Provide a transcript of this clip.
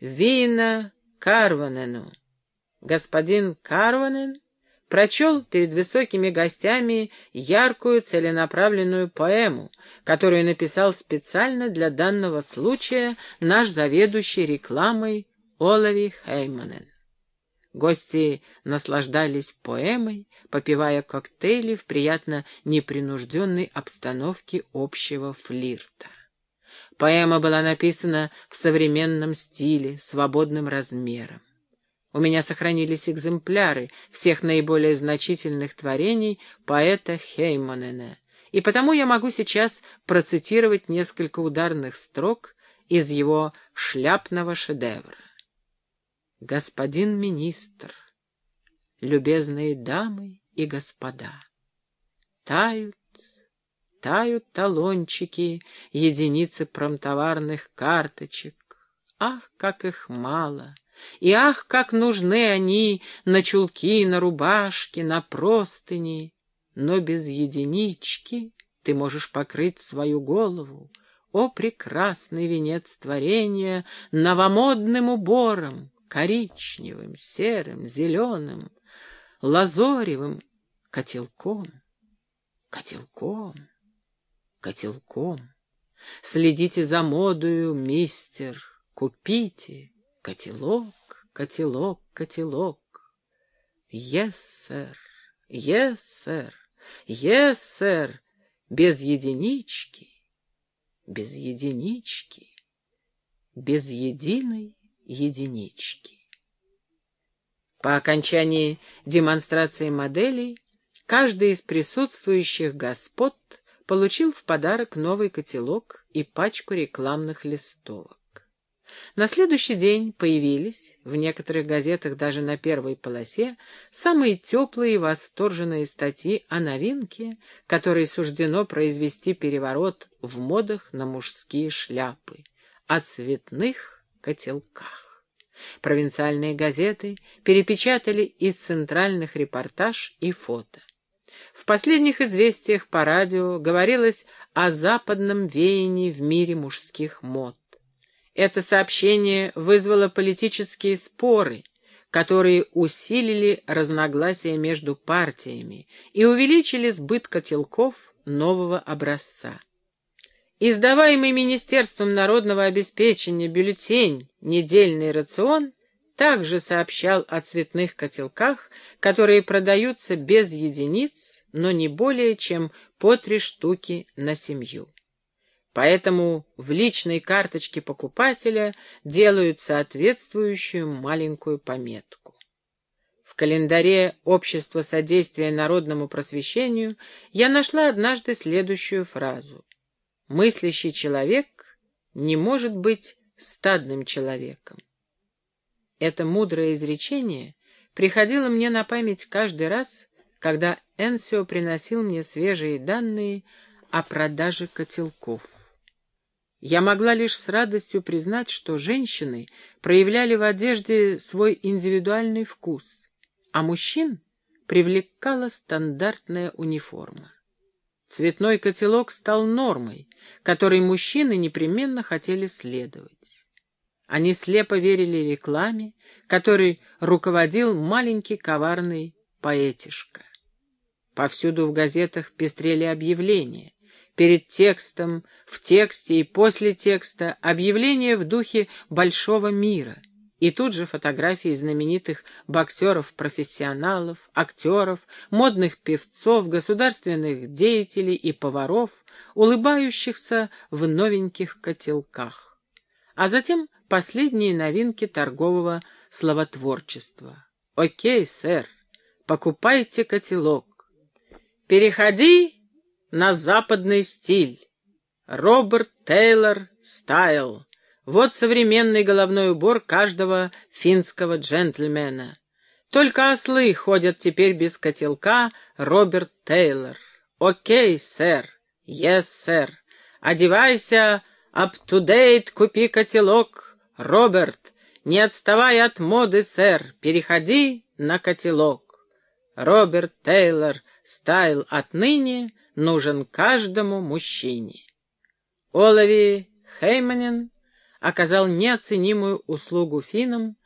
Вина Карванену. Господин Карванен прочел перед высокими гостями яркую целенаправленную поэму, которую написал специально для данного случая наш заведующий рекламой Олави Хейманен. Гости наслаждались поэмой, попивая коктейли в приятно непринужденной обстановке общего флирта. Поэма была написана в современном стиле, свободным размером. У меня сохранились экземпляры всех наиболее значительных творений поэта Хейманена, и потому я могу сейчас процитировать несколько ударных строк из его шляпного шедевра. Господин министр, любезные дамы и господа, тают, тают талончики, единицы промтоварных карточек. Ах, как их мало! И ах, как нужны они на чулки, на рубашки, на простыни! Но без единички ты можешь покрыть свою голову, о прекрасный венец творения, новомодным убором, коричневым, серым, зеленым, лазоревым котелком, котелком, котелком. Следите за модою, мистер, купите котелок, котелок, котелок. Yes, сэр, yes, сэр, yes, сэр, без единички, без единички, без единой единички. По окончании демонстрации моделей каждый из присутствующих господ получил в подарок новый котелок и пачку рекламных листовок. На следующий день появились, в некоторых газетах даже на первой полосе, самые теплые и восторженные статьи о новинке, которой суждено произвести переворот в модах на мужские шляпы, о цветных котелках. Провинциальные газеты перепечатали и центральных репортаж, и фото. В последних известиях по радио говорилось о западном веянии в мире мужских мод. Это сообщение вызвало политические споры, которые усилили разногласия между партиями и увеличили сбыт котелков нового образца. Издаваемый Министерством народного обеспечения бюллетень «Недельный рацион» также сообщал о цветных котелках, которые продаются без единиц, но не более чем по три штуки на семью. Поэтому в личной карточке покупателя делают соответствующую маленькую пометку. В календаре Общества содействия народному просвещению я нашла однажды следующую фразу. Мыслящий человек не может быть стадным человеком. Это мудрое изречение приходило мне на память каждый раз, когда Энсио приносил мне свежие данные о продаже котелков. Я могла лишь с радостью признать, что женщины проявляли в одежде свой индивидуальный вкус, а мужчин привлекала стандартная униформа. Цветной котелок стал нормой, которой мужчины непременно хотели следовать. Они слепо верили рекламе, которой руководил маленький коварный поэтишка. Повсюду в газетах пестрели объявления. Перед текстом, в тексте и после текста объявления в духе большого мира — и тут же фотографии знаменитых боксеров-профессионалов, актеров, модных певцов, государственных деятелей и поваров, улыбающихся в новеньких котелках. А затем последние новинки торгового словотворчества. «Окей, сэр, покупайте котелок. Переходи на западный стиль. Роберт Тейлор Стайл. Вот современный головной убор каждого финского джентльмена. Только ослы ходят теперь без котелка, Роберт Тейлор. Окей, сэр. Yes, сэр. Одевайся, up-to-date, купи котелок, Роберт. Не отставай от моды, сэр. Переходи на котелок. Роберт Тейлор, стайл отныне нужен каждому мужчине. Олови Хейманин оказал неоценимую услугу финнам,